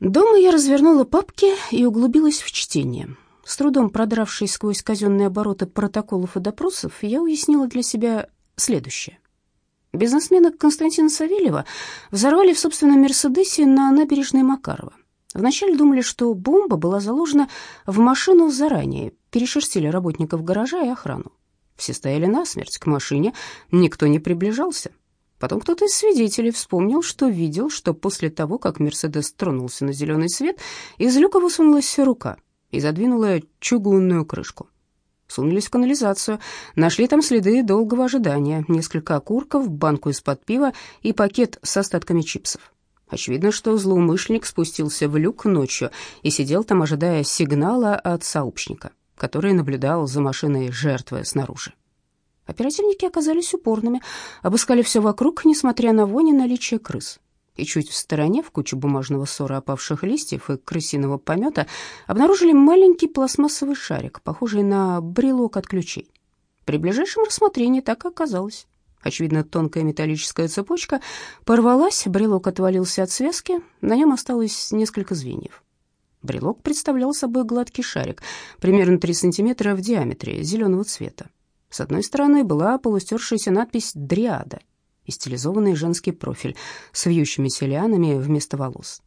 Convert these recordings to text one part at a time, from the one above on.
Дома я развернула папки и углубилась в чтение. С трудом продравшись сквозь казенные обороты протоколов и допросов, я уяснила для себя следующее. Бизнесмена Константина Савельева взорвали в собственном «Мерседесе» на набережной Макарова. Вначале думали, что бомба была заложена в машину заранее, перешерстили работников гаража и охрану. Все стояли насмерть, к машине никто не приближался. Потом кто-то из свидетелей вспомнил, что видел, что после того, как «Мерседес» тронулся на зеленый свет, из люка высунулась рука и задвинула чугунную крышку. Сунулись в канализацию, нашли там следы долгого ожидания, несколько окурков, банку из-под пива и пакет с остатками чипсов. Очевидно, что злоумышленник спустился в люк ночью и сидел там, ожидая сигнала от сообщника, который наблюдал за машиной жертвы снаружи. Оперативники оказались упорными, обыскали все вокруг, несмотря на вони наличие крыс. И чуть в стороне, в куче бумажного ссора опавших листьев и крысиного помета, обнаружили маленький пластмассовый шарик, похожий на брелок от ключей. При ближайшем рассмотрении так и оказалось. Очевидно, тонкая металлическая цепочка порвалась, брелок отвалился от связки, на нем осталось несколько звеньев. Брелок представлял собой гладкий шарик, примерно 3 сантиметра в диаметре, зеленого цвета. С одной стороны была полустершаяся надпись «Дриада» и стилизованный женский профиль с вьющимися лианами вместо волос.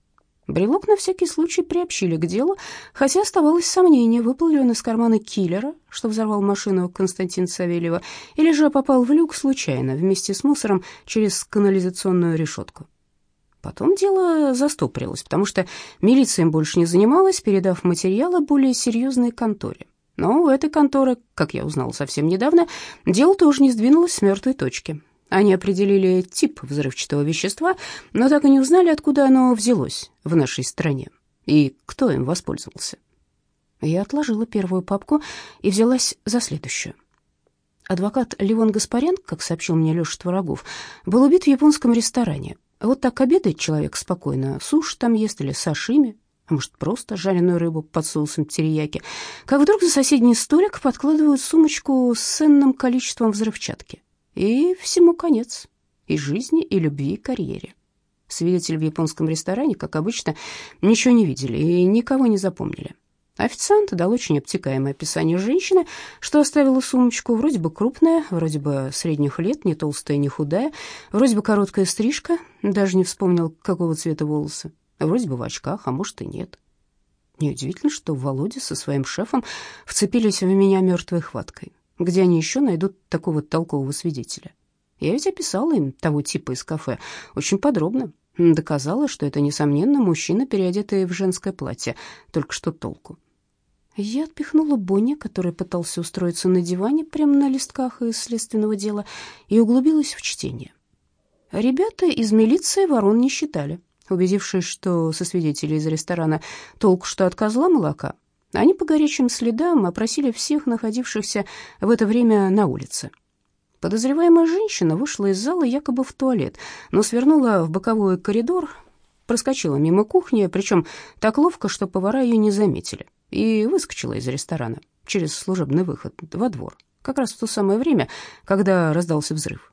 Брелок на всякий случай приобщили к делу, хотя оставалось сомнение, выпал ли он из кармана киллера, что взорвал машину Константина Савельева, или же попал в люк случайно вместе с мусором через канализационную решетку. Потом дело застопорилось, потому что милиция им больше не занималась, передав материалы более серьезной конторе. Но у этой конторы, как я узнал совсем недавно, дело тоже не сдвинулось с мертвой точки. Они определили тип взрывчатого вещества, но так и не узнали, откуда оно взялось в нашей стране и кто им воспользовался. Я отложила первую папку и взялась за следующую. Адвокат Левон Гаспарян, как сообщил мне Леша Творогов, был убит в японском ресторане. Вот так обедает человек спокойно, суши там ест или сашими, может, просто жареную рыбу под соусом терияки, как вдруг за соседний столик подкладывают сумочку с ценным количеством взрывчатки. И всему конец. И жизни, и любви, и карьере. Свидетели в японском ресторане, как обычно, ничего не видели и никого не запомнили. Официант дал очень обтекаемое описание женщины, что оставила сумочку, вроде бы крупная, вроде бы средних лет, не толстая, не худая, вроде бы короткая стрижка, даже не вспомнил, какого цвета волосы. Вроде бы в очках, а может и нет. Неудивительно, что Володя со своим шефом вцепились в меня мертвой хваткой. Где они еще найдут такого толкового свидетеля? Я ведь описала им того типа из кафе очень подробно. Доказала, что это, несомненно, мужчина, переодетый в женское платье. Только что толку. Я отпихнула Бонни, который пытался устроиться на диване прямо на листках из следственного дела, и углубилась в чтение. Ребята из милиции ворон не считали. Убедившись, что со свидетелей из ресторана толку что от козла молока, они по горячим следам опросили всех находившихся в это время на улице. Подозреваемая женщина вышла из зала якобы в туалет, но свернула в боковой коридор, проскочила мимо кухни, причем так ловко, что повара ее не заметили, и выскочила из ресторана через служебный выход во двор, как раз в то самое время, когда раздался взрыв.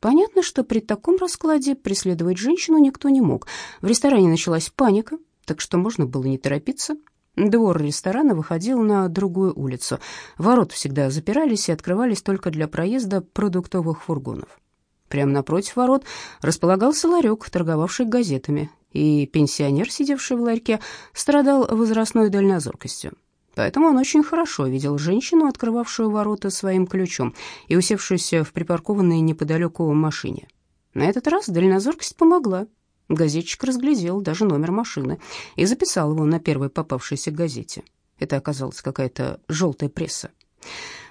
Понятно, что при таком раскладе преследовать женщину никто не мог. В ресторане началась паника, так что можно было не торопиться. Двор ресторана выходил на другую улицу. Ворота всегда запирались и открывались только для проезда продуктовых фургонов. Прямо напротив ворот располагался ларек, торговавший газетами, и пенсионер, сидевший в ларьке, страдал возрастной дальнозоркостью. Поэтому он очень хорошо видел женщину, открывавшую ворота своим ключом и усевшуюся в припаркованной неподалеку машине. На этот раз дальнозоркость помогла. Газетчик разглядел даже номер машины и записал его на первой попавшейся газете. Это оказалась какая-то желтая пресса.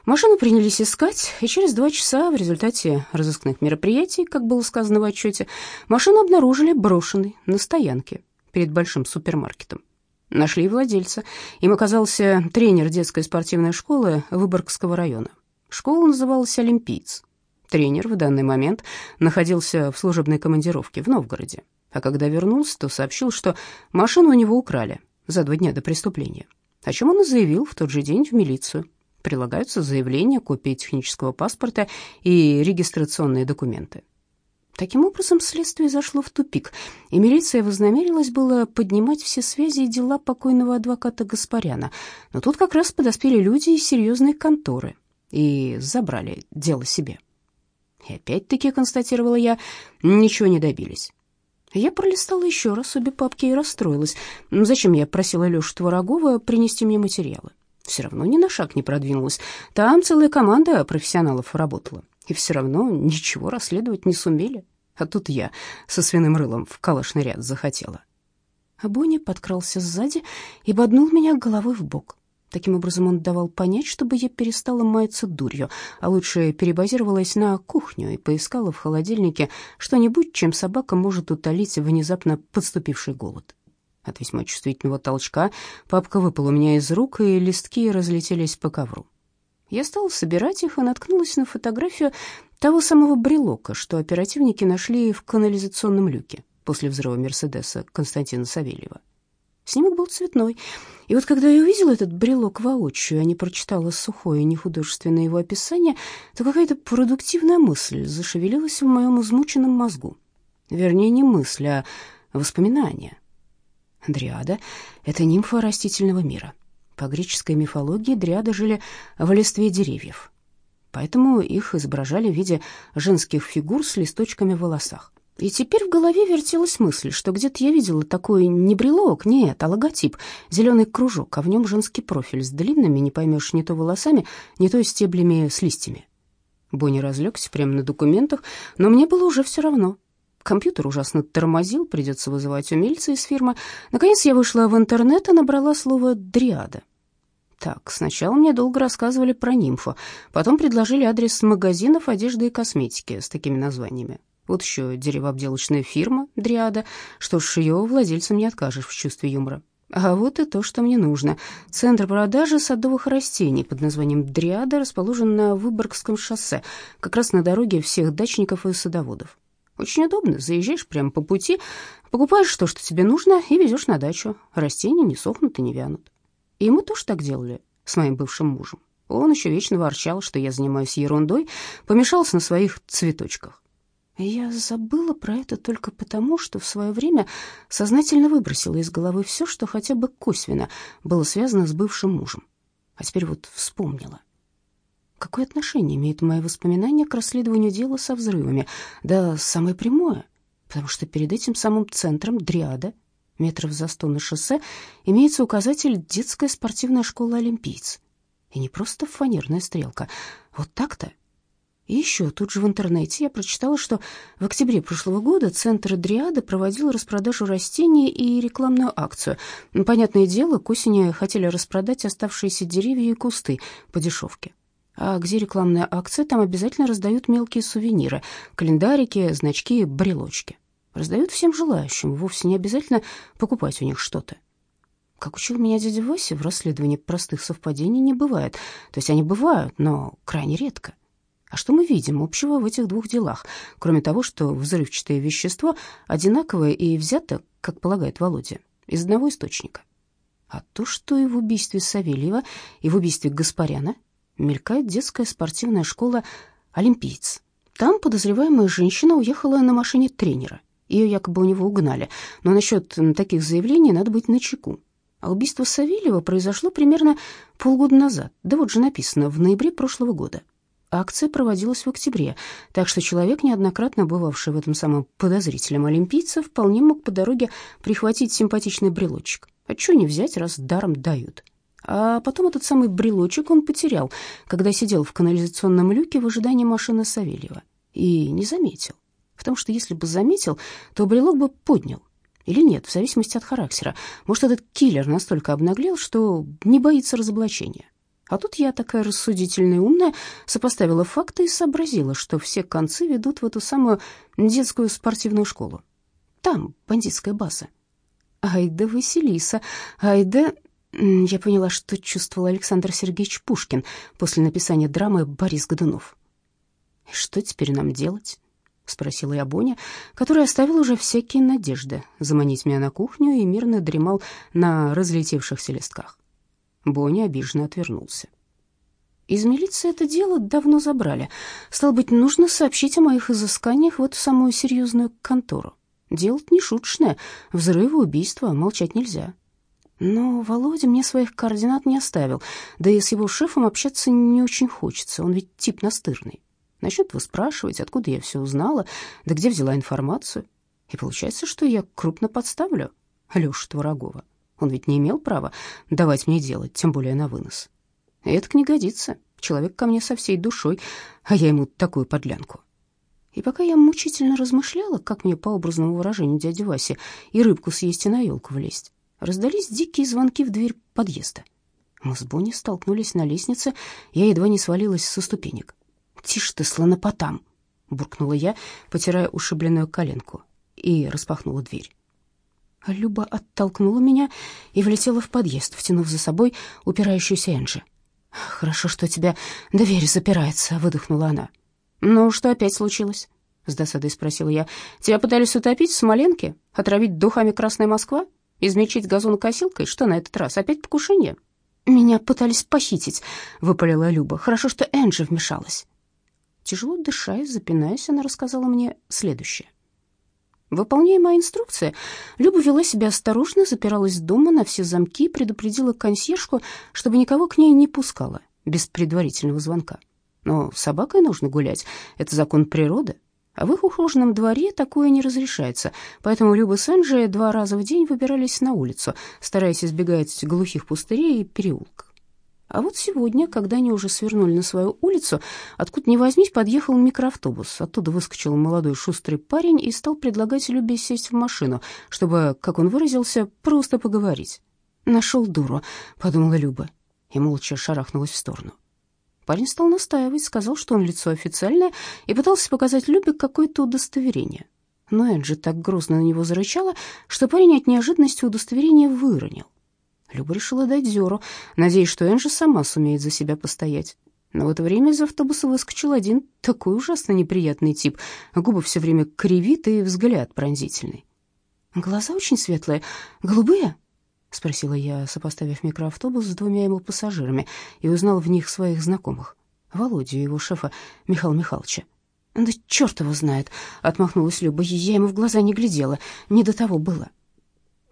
Машину принялись искать, и через два часа в результате разыскных мероприятий, как было сказано в отчете, машину обнаружили брошенной на стоянке перед большим супермаркетом. Нашли владельца. Им оказался тренер детской спортивной школы Выборгского района. Школа называлась «Олимпиец». Тренер в данный момент находился в служебной командировке в Новгороде, а когда вернулся, то сообщил, что машину у него украли за два дня до преступления, о чем он и заявил в тот же день в милицию. Прилагаются заявления, копии технического паспорта и регистрационные документы. Таким образом, следствие зашло в тупик, и милиция вознамерилась было поднимать все связи и дела покойного адвоката Гаспаряна. Но тут как раз подоспели люди из серьезной конторы и забрали дело себе. И опять-таки, констатировала я, ничего не добились. Я пролистала еще раз обе папки и расстроилась. Зачем я просила Лешу Творогова принести мне материалы? Все равно ни на шаг не продвинулась. Там целая команда профессионалов работала. И все равно ничего расследовать не сумели. А тут я со свиным рылом в калашный ряд захотела. А Боня подкрался сзади и боднул меня головой в бок. Таким образом он давал понять, чтобы я перестала маяться дурью, а лучше перебазировалась на кухню и поискала в холодильнике что-нибудь, чем собака может утолить внезапно подступивший голод. От весьма чувствительного толчка папка выпала у меня из рук, и листки разлетелись по ковру. Я стала собирать их и наткнулась на фотографию того самого брелока, что оперативники нашли в канализационном люке после взрыва Мерседеса Константина Савельева. Снимок был цветной, и вот когда я увидела этот брелок воочию, а не прочитала сухое нехудожественное его описание, то какая-то продуктивная мысль зашевелилась в моем измученном мозгу. Вернее, не мысль, а воспоминание. Дриада — это нимфа растительного мира. По греческой мифологии дриады жили в листве деревьев, поэтому их изображали в виде женских фигур с листочками в волосах. И теперь в голове вертелась мысль, что где-то я видела такой не брелок, нет, а логотип, зеленый кружок, а в нем женский профиль с длинными, не поймешь, не то волосами, не то стеблями с листьями. Бонни разлегся прямо на документах, но мне было уже все равно. Компьютер ужасно тормозил, придется вызывать умельца из фирмы. Наконец я вышла в интернет и набрала слово «дриада». Так, сначала мне долго рассказывали про нимфу, потом предложили адрес магазинов одежды и косметики с такими названиями. Вот еще деревообделочная фирма «Дриада». Что ж, ее владельцам не откажешь в чувстве юмора. А вот и то, что мне нужно. Центр продажи садовых растений под названием «Дриада» расположен на Выборгском шоссе, как раз на дороге всех дачников и садоводов. Очень удобно. Заезжаешь прямо по пути, покупаешь то, что тебе нужно, и везешь на дачу. Растения не сохнут и не вянут. И мы тоже так делали с моим бывшим мужем. Он еще вечно ворчал, что я занимаюсь ерундой, помешался на своих цветочках. Я забыла про это только потому, что в свое время сознательно выбросила из головы все, что хотя бы косвенно было связано с бывшим мужем. А теперь вот вспомнила. Какое отношение имеют мои воспоминания к расследованию дела со взрывами? Да самое прямое, потому что перед этим самым центром Дриада, метров за сто на шоссе, имеется указатель «Детская спортивная школа «Олимпийц». И не просто фанерная стрелка, вот так-то. И еще тут же в интернете я прочитала, что в октябре прошлого года Центр Дриада проводил распродажу растений и рекламную акцию. Понятное дело, к осени хотели распродать оставшиеся деревья и кусты по дешевке. А где рекламная акция, там обязательно раздают мелкие сувениры, календарики, значки, брелочки. Раздают всем желающим, вовсе не обязательно покупать у них что-то. Как учил меня дядя Вася, в расследовании простых совпадений не бывает. То есть они бывают, но крайне редко. А что мы видим общего в этих двух делах, кроме того, что взрывчатое вещество одинаковое и взято, как полагает Володя, из одного источника? А то, что и в убийстве Савельева, и в убийстве Гаспаряна мелькает детская спортивная школа «Олимпиец». Там подозреваемая женщина уехала на машине тренера. Ее якобы у него угнали. Но насчет таких заявлений надо быть начеку. А убийство Савельева произошло примерно полгода назад. Да вот же написано, в ноябре прошлого года. Акция проводилась в октябре, так что человек, неоднократно бывавший в этом самом подозрительном олимпийце, вполне мог по дороге прихватить симпатичный брелочек. А что не взять, раз даром дают? А потом этот самый брелочек он потерял, когда сидел в канализационном люке в ожидании машины Савельева. И не заметил. Потому что если бы заметил, то брелок бы поднял. Или нет, в зависимости от характера. Может, этот киллер настолько обнаглел, что не боится разоблачения. А тут я, такая рассудительная и умная, сопоставила факты и сообразила, что все концы ведут в эту самую детскую спортивную школу. Там бандитская база. Ай да Василиса, ай да... Я поняла, что чувствовал Александр Сергеевич Пушкин после написания драмы «Борис Годунов». «Что теперь нам делать?» — спросила я Боня, который оставил уже всякие надежды заманить меня на кухню и мирно дремал на разлетевшихся листках. Боня обиженно отвернулся. Из милиции это дело давно забрали. Стало быть, нужно сообщить о моих изысканиях в эту самую серьезную контору. Дело не шуточное, взрывы, убийства, молчать нельзя. Но Володя мне своих координат не оставил, да и с его шефом общаться не очень хочется, он ведь тип настырный. Начнет выспрашивать, откуда я все узнала, да где взяла информацию. И получается, что я крупно подставлю Лешу Творогова. Он ведь не имел права давать мне делать, тем более на вынос. Это не годится. Человек ко мне со всей душой, а я ему такую подлянку. И пока я мучительно размышляла, как мне по образному выражению дяди Васи и рыбку съесть и на елку влезть, раздались дикие звонки в дверь подъезда. Мы с Бонни столкнулись на лестнице, я едва не свалилась со ступенек. «Тише ты, слонопотам!» — буркнула я, потирая ушибленную коленку, и распахнула дверь. Люба оттолкнула меня и влетела в подъезд, втянув за собой упирающуюся Энджи. «Хорошо, что тебя дверь запирается», — выдохнула она. «Ну, что опять случилось?» — с досадой спросила я. «Тебя пытались утопить в Смоленке? Отравить духами Красная Москва? Измельчить газонокосилкой? Что на этот раз? Опять покушение?» «Меня пытались похитить», — выпалила Люба. «Хорошо, что Энджи вмешалась». Тяжело дыша и запинаясь, она рассказала мне следующее. Выполняя мои инструкции, Люба вела себя осторожно, запиралась дома на все замки и предупредила консьержку, чтобы никого к ней не пускала без предварительного звонка. Но с собакой нужно гулять, это закон природы, в их ухоженном дворе такое не разрешается, поэтому Люба с Энджи два раза в день выбирались на улицу, стараясь избегать глухих пустырей и переулков. А вот сегодня, когда они уже свернули на свою улицу, откуда ни возьмись, подъехал микроавтобус. Оттуда выскочил молодой шустрый парень и стал предлагать Любе сесть в машину, чтобы, как он выразился, просто поговорить. «Нашел дуру», — подумала Люба, и молча шарахнулась в сторону. Парень стал настаивать, сказал, что он лицо официальное, и пытался показать Любе какое-то удостоверение. Но Энджи так грозно на него зарычала, что парень от неожиданности удостоверение выронил. Люба решила дать Зеру, надеясь, что Энжи сама сумеет за себя постоять. Но в это время из автобуса выскочил один такой ужасно неприятный тип. Губы все время кривит и взгляд пронзительный. «Глаза очень светлые, голубые?» — спросила я, сопоставив микроавтобус с двумя его пассажирами, и узнал в них своих знакомых. Володю и его шефа Михаила Михайловича. «Да черт его знает!» — отмахнулась Люба. «Я ему в глаза не глядела, не до того было».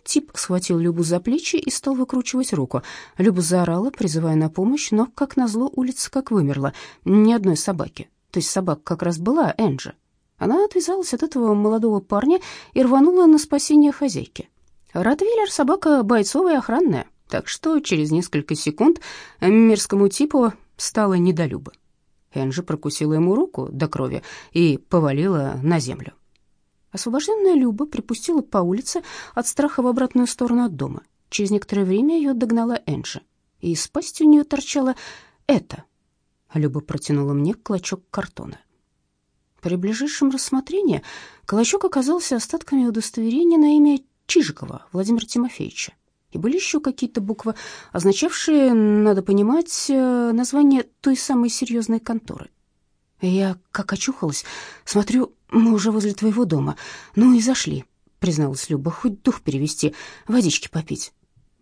Тип схватил Любу за плечи и стал выкручивать руку. Люба заорала, призывая на помощь, но, как назло, улица как вымерла. Ни одной собаки. То есть собак как раз была Энджи. Она отвязалась от этого молодого парня и рванула на спасение хозяйки. Ротвейлер — собака бойцовая и охранная, так что через несколько секунд мерзкому типу стало недолюбо. Энджи прокусила ему руку до крови и повалила на землю. Освобожденная Люба припустила по улице от страха в обратную сторону от дома. Через некоторое время ее догнала Энджи, и из пасти у нее торчало это. Люба протянула мне клочок картона. При ближайшем рассмотрении клочок оказался остатками удостоверения на имя Чижикова Владимира Тимофеевича. И были еще какие-то буквы, означавшие, надо понимать, э, название той самой серьезной конторы. Я как очухалась, смотрю, мы уже возле твоего дома. Ну и зашли, призналась Люба, хоть дух перевести, водички попить.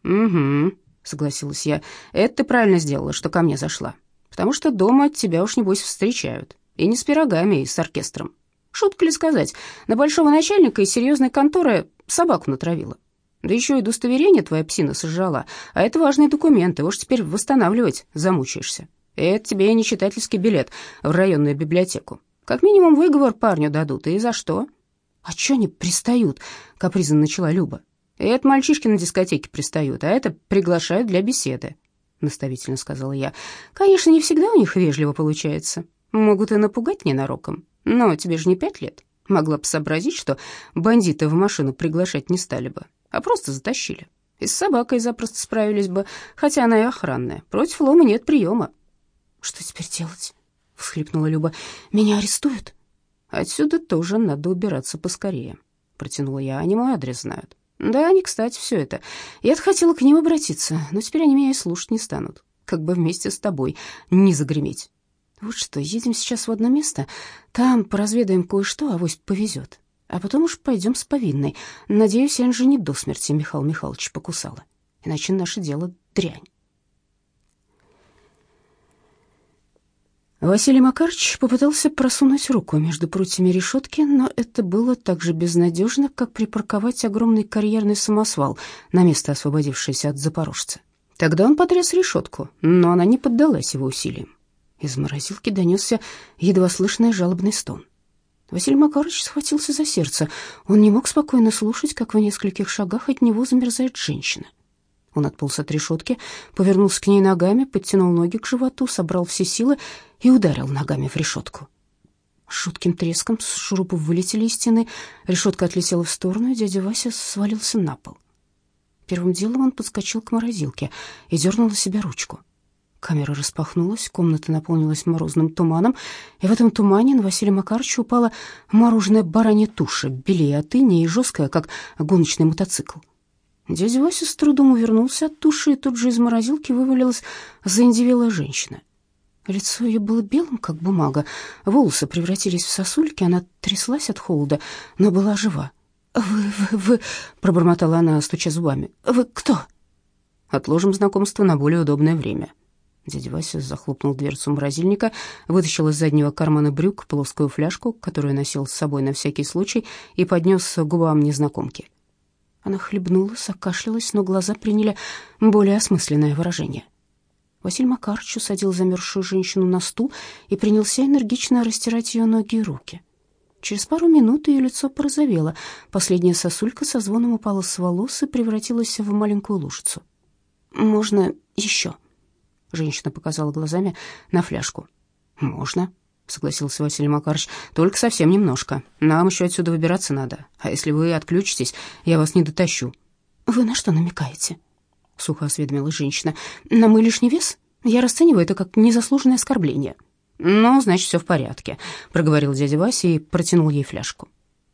Угу, согласилась я. Это ты правильно сделала, что ко мне зашла. Потому что дома тебя уж небось встречают. И не с пирогами, и с оркестром. Шутка ли сказать, на большого начальника из серьезной конторы собаку натравила. Да еще и удостоверение твоя псина сожрала, а это важные документы, уж теперь восстанавливать замучаешься. Это тебе не читательский билет в районную библиотеку. Как минимум выговор парню дадут, и за что? А чё они пристают? Капризно начала Люба. Это мальчишки на дискотеке пристают, а это приглашают для беседы, наставительно сказала я. Конечно, не всегда у них вежливо получается. Могут и напугать ненароком. Но тебе же не пять лет. Могла бы сообразить, что бандиты в машину приглашать не стали бы, а просто затащили. И с собакой запросто справились бы, хотя она и охранная. Против лома нет приема. «Что теперь делать?» — всхлипнула Люба. «Меня арестуют?» «Отсюда тоже надо убираться поскорее», — протянула я. «Они мой адрес знают». «Да, они, кстати, все это. Я-то хотела к ним обратиться, но теперь они меня и слушать не станут. Как бы вместе с тобой не загреметь». «Вот что, едем сейчас в одно место, там поразведаем кое-что, авось повезет. А потом уж пойдем с повинной. Надеюсь, Энжи не до смерти Михаил Михайлович покусала, иначе наше дело дрянь». Василий Макарович попытался просунуть руку между прутьями решетки, но это было так же безнадежно, как припарковать огромный карьерный самосвал на место, освободившееся от запорожца. Тогда он потряс решетку, но она не поддалась его усилиям. Из морозилки донесся едва слышный жалобный стон. Василий Макарович схватился за сердце. Он не мог спокойно слушать, как в нескольких шагах от него замерзает женщина. Он отполз от решетки, повернулся к ней ногами, подтянул ноги к животу, собрал все силы и ударил ногами в решетку. С жутким треском с шурупов вылетели из стены, решетка отлетела в сторону, и дядя Вася свалился на пол. Первым делом он подскочил к морозилке и дернул на себя ручку. Камера распахнулась, комната наполнилась морозным туманом, и в этом тумане на Василия Макаровича упала мороженая баранья туша, белее от иния и жесткая, как гоночный мотоцикл. Дядя Вася с трудом увернулся от туши, и тут же из морозилки вывалилась заиндевелая женщина. Лицо ее было белым, как бумага, волосы превратились в сосульки, она тряслась от холода, но была жива. «Вы, вы, вы...» — пробормотала она, стуча зубами. «Вы кто?» «Отложим знакомство на более удобное время». Дядя Вася захлопнул дверцу морозильника, вытащил из заднего кармана брюк плоскую фляжку, которую носил с собой на всякий случай, и поднес к губам незнакомки. Она хлебнула, закашлялась, но глаза приняли более осмысленное выражение. Василий Макарович усадил замерзшую женщину на стул и принялся энергично растирать ее ноги и руки. Через пару минут ее лицо порозовело, последняя сосулька со звоном упала с волос и превратилась в маленькую лужицу. «Можно еще?» Женщина показала глазами на фляжку. «Можно», — согласился Василий Макарович, — «только совсем немножко. Нам еще отсюда выбираться надо. А если вы отключитесь, я вас не дотащу». «Вы на что намекаете?» — сухо осведомилась женщина. «На мой лишний вес? Я расцениваю это как незаслуженное оскорбление». «Ну, значит, все в порядке», — проговорил дядя Вася и протянул ей фляжку.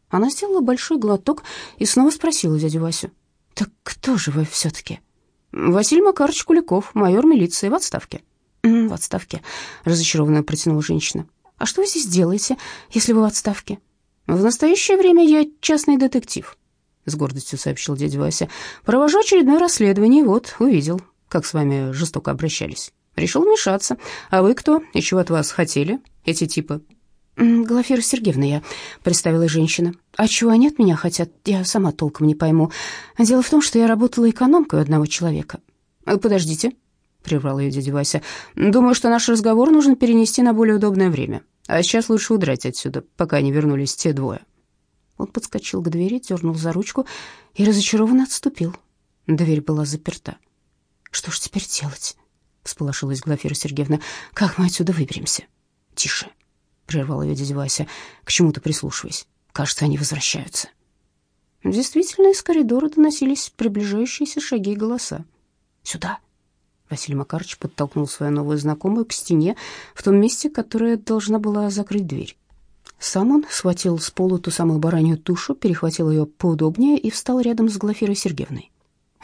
Она сделала большой глоток и снова спросила дядю Васю. «Так кто же вы все-таки?» «Василий Макарович Куликов, майор милиции, в отставке». «В отставке», — разочарованно протянула женщина. «А что вы здесь делаете, если вы в отставке?» «В настоящее время я частный детектив», — с гордостью сообщил дядя Вася. «Провожу очередное расследование, вот, увидел, как с вами жестоко обращались. Решил вмешаться. А вы кто? И чего от вас хотели эти типы?» «Глафира Сергеевна я», — представила женщина. «А чего они от меня хотят, я сама толком не пойму. Дело в том, что я работала экономкой у одного человека». «Э, «Подождите», — прервал ее дядя Вася. «Думаю, что наш разговор нужно перенести на более удобное время. А сейчас лучше удрать отсюда, пока не вернулись те двое». Он подскочил к двери, дернул за ручку и разочарованно отступил. Дверь была заперта. «Что ж теперь делать?» — всполошилась Глафира Сергеевна. «Как мы отсюда выберемся?» «Тише», прервал ее дядя Вася, к чему-то прислушиваясь. Кажется, они возвращаются. Действительно, из коридора доносились приближающиеся шаги и голоса. «Сюда!» Василий Макарович подтолкнул свою новую знакомую к стене в том месте, которое должна была закрыть дверь. Сам он схватил с пола ту самую баранью тушу, перехватил ее поудобнее и встал рядом с Глафирой Сергеевной.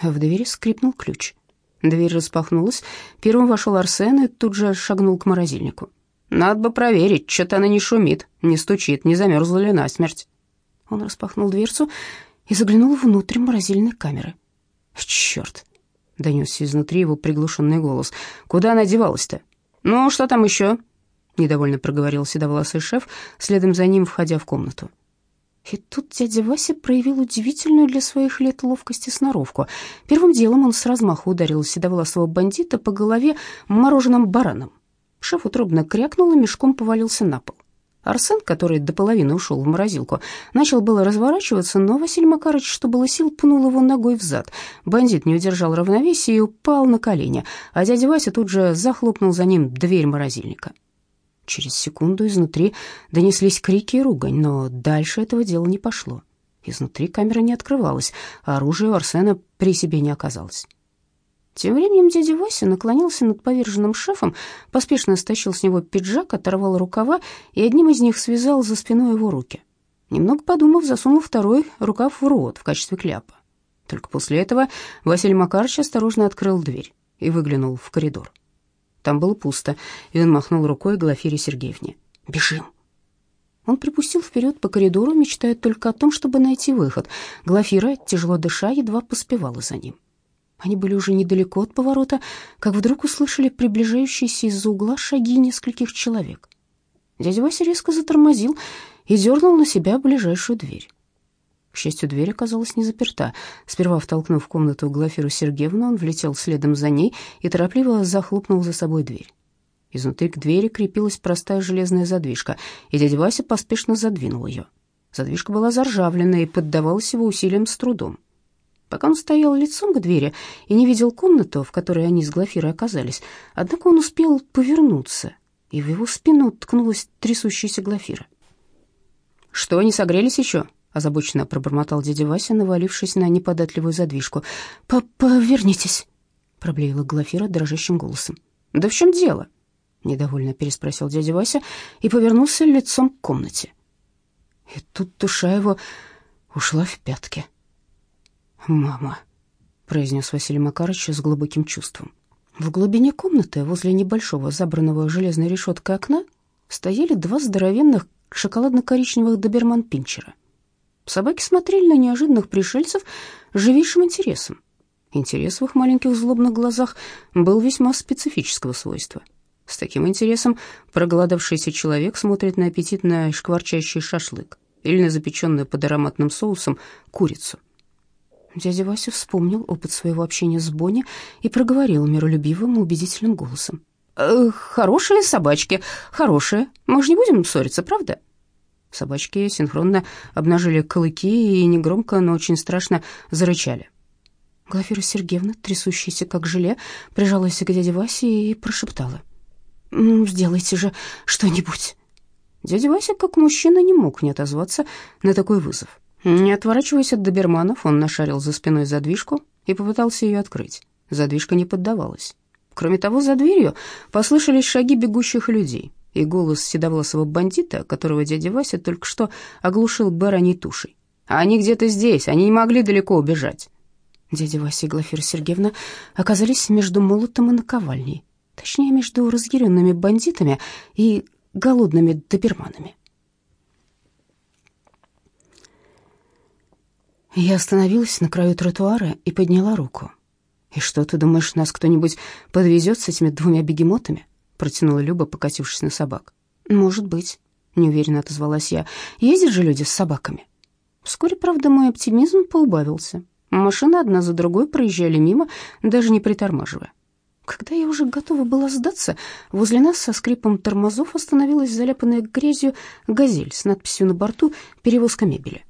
В двери скрипнул ключ. Дверь распахнулась. Первым вошел Арсен и тут же шагнул к морозильнику. Надо бы проверить, что-то она не шумит, не стучит, не замерзла ли насмерть. Он распахнул дверцу и заглянул внутрь морозильной камеры. «Черт!» — донесся изнутри его приглушенный голос. «Куда она девалась-то? Ну, что там еще?» — недовольно проговорил седовласый шеф, следом за ним входя в комнату. И тут дядя Вася проявил удивительную для своих лет ловкость и сноровку. Первым делом он с размаху ударил седовласого бандита по голове мороженым бараном. Шеф утробно крякнул и мешком повалился на пол. Арсен, который до половины ушел в морозилку, начал было разворачиваться, но Василий Макарович, что было сил, пнул его ногой в зад. Бандит не удержал равновесия и упал на колени, а дядя Вася тут же захлопнул за ним дверь морозильника. Через секунду изнутри донеслись крики и ругань, но дальше этого дела не пошло. Изнутри камера не открывалась, а оружия у Арсена при себе не оказалось. Тем временем дядя Вася наклонился над поверженным шефом, поспешно стащил с него пиджак, оторвал рукава и одним из них связал за спиной его руки. Немного подумав, засунул второй рукав в рот в качестве кляпа. Только после этого Василий Макарович осторожно открыл дверь и выглянул в коридор. Там было пусто, и он махнул рукой Глафире Сергеевне. «Бежим!» Он припустил вперед по коридору, мечтая только о том, чтобы найти выход. Глафира, тяжело дыша, едва поспевала за ним. Они были уже недалеко от поворота, как вдруг услышали приближающиеся из-за угла шаги нескольких человек. Дядя Вася резко затормозил и дернул на себя ближайшую дверь. К счастью, дверь оказалась не заперта. Сперва втолкнув в комнату Глафиру Сергеевну, он влетел следом за ней и торопливо захлопнул за собой дверь. Изнутри к двери крепилась простая железная задвижка, и дядя Вася поспешно задвинул ее. Задвижка была заржавленная и поддавалась его усилиям с трудом. Пока он стоял лицом к двери и не видел комнату, в которой они с Глафирой оказались, однако он успел повернуться, и в его спину ткнулась трясущаяся Глафира. «Что, не согрелись еще?» — озабоченно пробормотал дядя Вася, навалившись на неподатливую задвижку. «Повернитесь», — проблеяла Глафира дрожащим голосом. «Да в чем дело?» — недовольно переспросил дядя Вася и повернулся лицом к комнате. И тут душа его ушла в пятки. «Мама», — произнес Василий Макарович с глубоким чувством. В глубине комнаты, возле небольшого забранного железной решеткой окна, стояли два здоровенных шоколадно-коричневых доберман-пинчера. Собаки смотрели на неожиданных пришельцев с живейшим интересом. Интерес в их маленьких злобных глазах был весьма специфического свойства. С таким интересом проголодавшийся человек смотрит на аппетитно шкварчащий шашлык или на запеченную под ароматным соусом курицу. Дядя Вася вспомнил опыт своего общения с Бонни и проговорил миролюбивым и убедительным голосом. «Э, «Хорошие собачки, хорошие. Мы же не будем ссориться, правда?» Собачки синхронно обнажили клыки и негромко, но очень страшно зарычали. Глафира Сергеевна, трясущаяся как желе, прижалась к дяде Васе и прошептала. «Сделайте же что-нибудь». Дядя Вася, как мужчина, не мог не отозваться на такой вызов. Не отворачиваясь от доберманов, он нашарил за спиной задвижку и попытался ее открыть. Задвижка не поддавалась. Кроме того, за дверью послышались шаги бегущих людей и голос седовласого бандита, которого дядя Вася только что оглушил бараньей тушей. «Они где-то здесь, они не могли далеко убежать». Дядя Вася и Глафира Сергеевна оказались между молотом и наковальней, точнее, между разъяренными бандитами и голодными доберманами. Я остановилась на краю тротуара и подняла руку. «И что, ты думаешь, нас кто-нибудь подвезет с этими двумя бегемотами?» протянула Люба, покатившись на собак. «Может быть», — неуверенно отозвалась я. «Ездят же люди с собаками». Вскоре, правда, мой оптимизм поубавился. Машины одна за другой проезжали мимо, даже не притормаживая. Когда я уже готова была сдаться, возле нас со скрипом тормозов остановилась заляпанная грязью газель с надписью на борту «Перевозка мебели».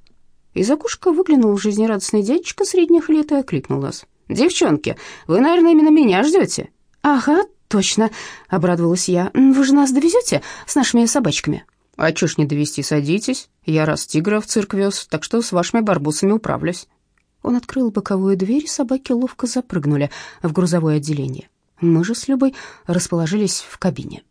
Из окошка выглянул жизнерадостный дядечка средних лет и окликнул нас. «Девчонки, вы, наверное, именно меня ждете?» «Ага, точно», — обрадовалась я. «Вы же нас довезете с нашими собачками?» «А чё ж не довести, садитесь. Я раз тигра в цирк вез, так что с вашими барбусами управлюсь». Он открыл боковую дверь, собаки ловко запрыгнули в грузовое отделение. Мы же с Любой расположились в кабине.